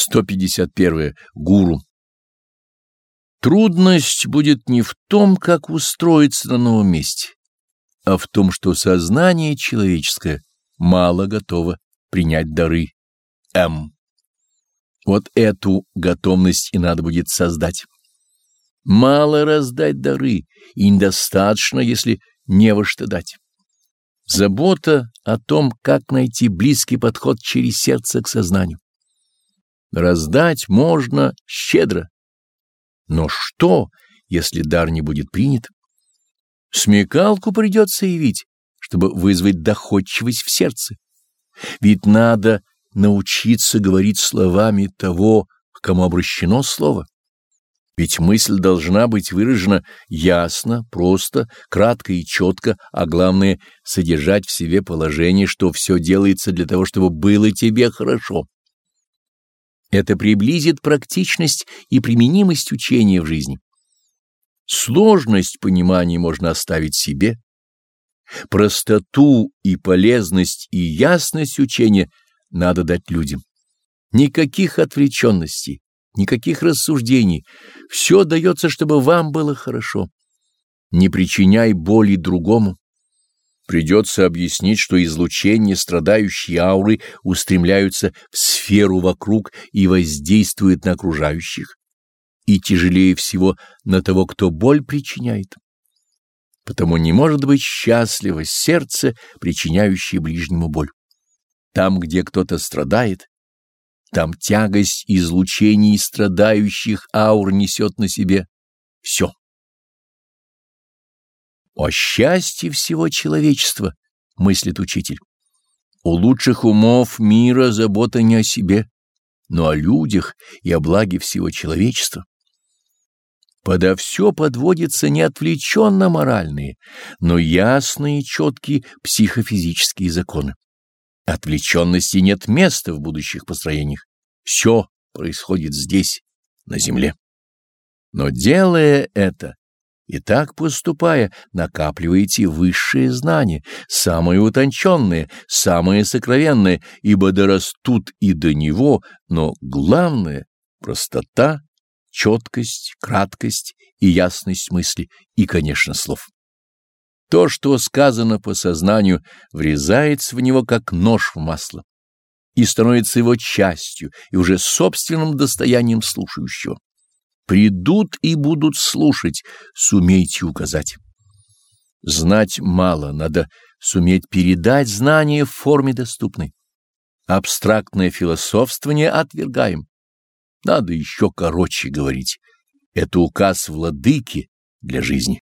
151. Гуру. Трудность будет не в том, как устроиться на новом месте, а в том, что сознание человеческое мало готово принять дары М. Вот эту готовность и надо будет создать. Мало раздать дары, и недостаточно, если не во что дать. Забота о том, как найти близкий подход через сердце к сознанию. Раздать можно щедро. Но что, если дар не будет принят? Смекалку придется явить, чтобы вызвать доходчивость в сердце. Ведь надо научиться говорить словами того, к кому обращено слово. Ведь мысль должна быть выражена ясно, просто, кратко и четко, а главное — содержать в себе положение, что все делается для того, чтобы было тебе хорошо. Это приблизит практичность и применимость учения в жизни. Сложность понимания можно оставить себе. Простоту и полезность и ясность учения надо дать людям. Никаких отвлеченностей, никаких рассуждений. Все дается, чтобы вам было хорошо. Не причиняй боли другому. Придется объяснить, что излучения страдающей ауры устремляются в сферу вокруг и воздействуют на окружающих. И тяжелее всего на того, кто боль причиняет. Потому не может быть счастливо сердце, причиняющее ближнему боль. Там, где кто-то страдает, там тягость излучений страдающих аур несет на себе все. О счастье всего человечества, мыслит учитель. У лучших умов мира забота не о себе, но о людях и о благе всего человечества. Подо все подводятся не отвлеченно моральные, но ясные и четкие психофизические законы. Отвлеченности нет места в будущих построениях. Все происходит здесь, на земле. Но делая это, и так поступая, накапливаете высшие знания, самые утонченные, самые сокровенные, ибо дорастут и до него, но главное — простота, четкость, краткость и ясность мысли, и, конечно, слов. То, что сказано по сознанию, врезается в него, как нож в масло, и становится его частью и уже собственным достоянием слушающего. Придут и будут слушать, сумейте указать. Знать мало, надо суметь передать знания в форме доступной. Абстрактное философствование отвергаем. Надо еще короче говорить. Это указ владыки для жизни.